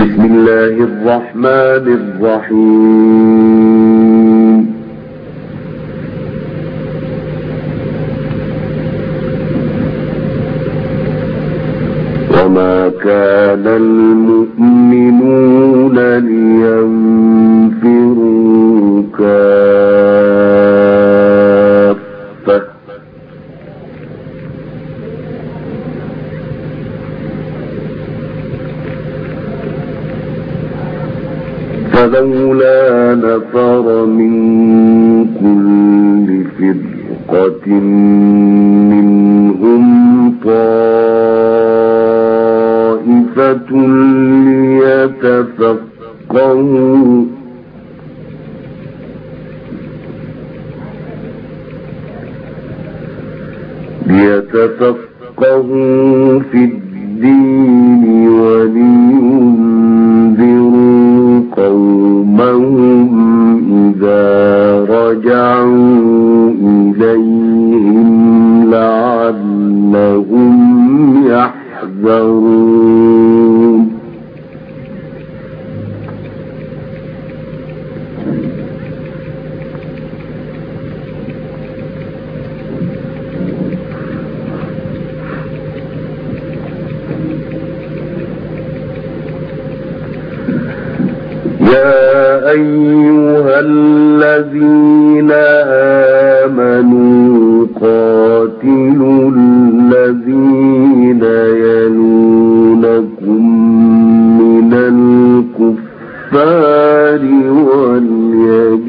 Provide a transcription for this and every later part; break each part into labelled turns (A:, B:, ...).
A: بسم الله الرحمن الرحيم. وما كان المؤمنون فرقة منهم طائفة ليتفقهوا. ليتفقهوا في الدين ولينذروا قومهم إذا رجعوا إليهم لعلهم يحذرون. يا أيها الذين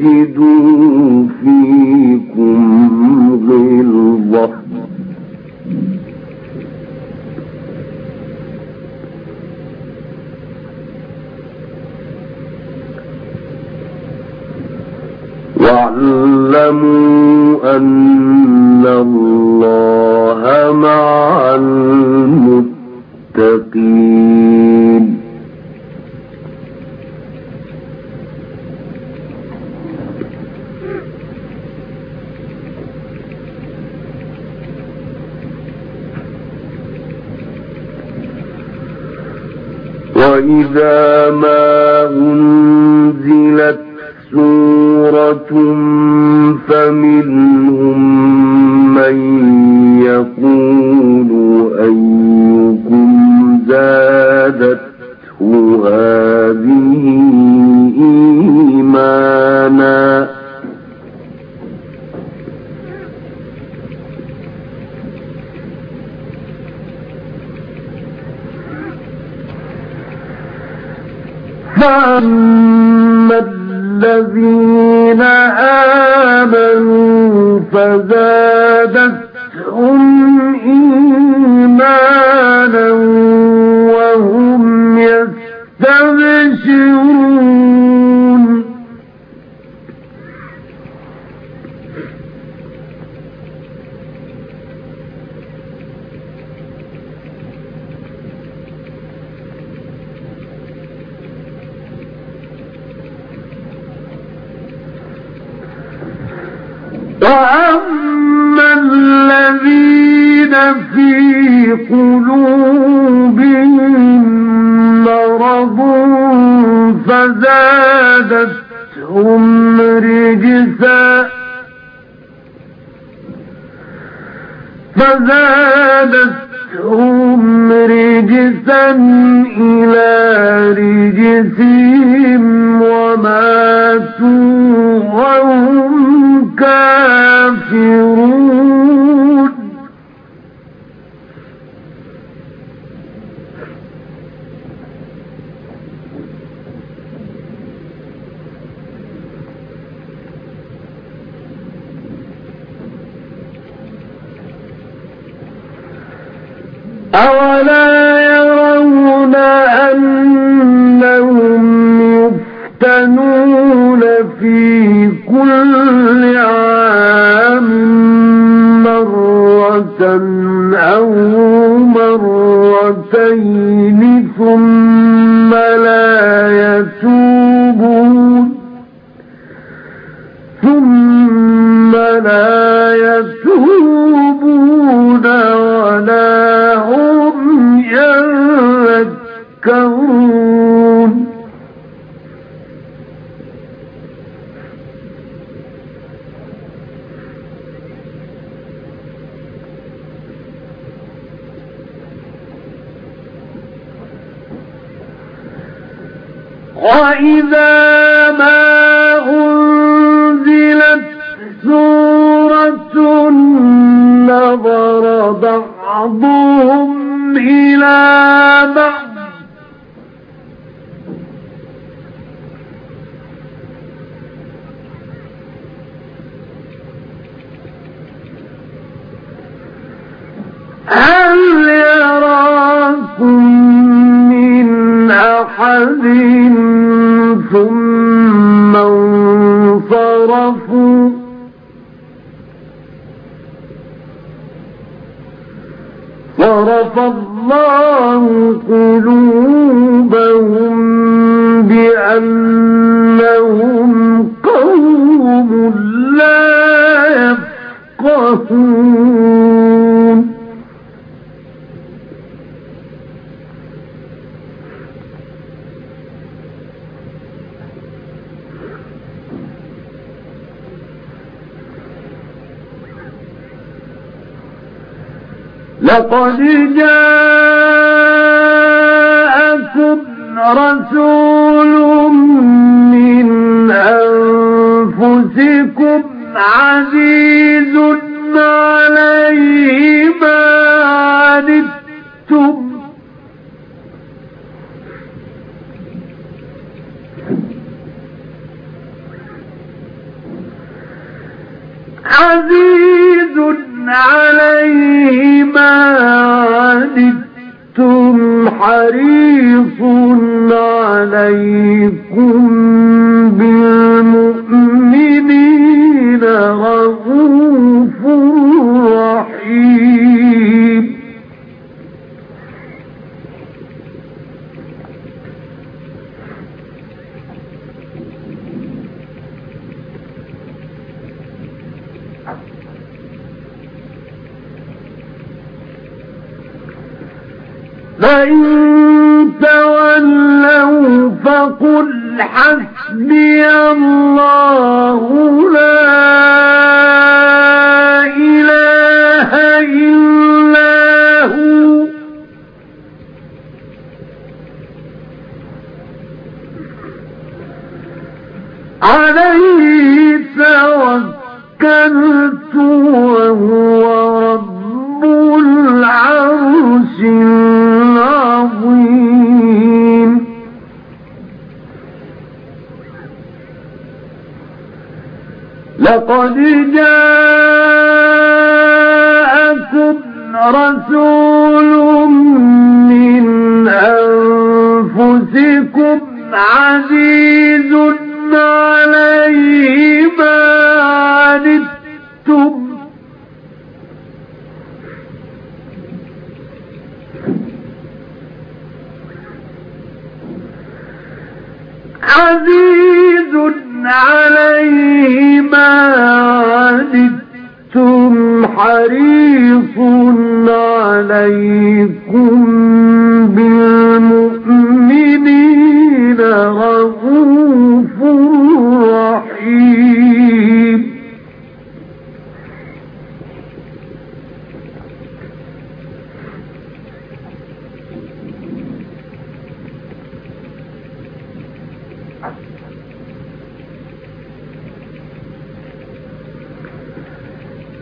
A: وليجدوا فيكم وإذا ما أنزلت سورة فمنهم من يقول أيكم زادته الذين آمنوا فزادتهم إيمانا وهم يستبشرون. إلى رجسهم وماتوا وهم كافرون أولا أنهم يفتنون في كل عام مرة أو مرتين ثم لا يتوبون ثم لا وإذا ما أنزلت سورة نظر بعضهم إلى بعض هل يراكم من أحد ثم انصرفوا صرف الله قلوبهم بأنهم لقد جاءكم رسول من أنفسكم عزيز عليه ما عنتم. عزيز عليه حريص عليكم بالمؤمنين فإن تولوا فقل حسبي الله لا لقد جاءكم رسول من أنفسكم عزيز عليه ما عنتم. عزيز عليه ما عنتم حريص عليكم بالمؤمنين رؤوف رحيم.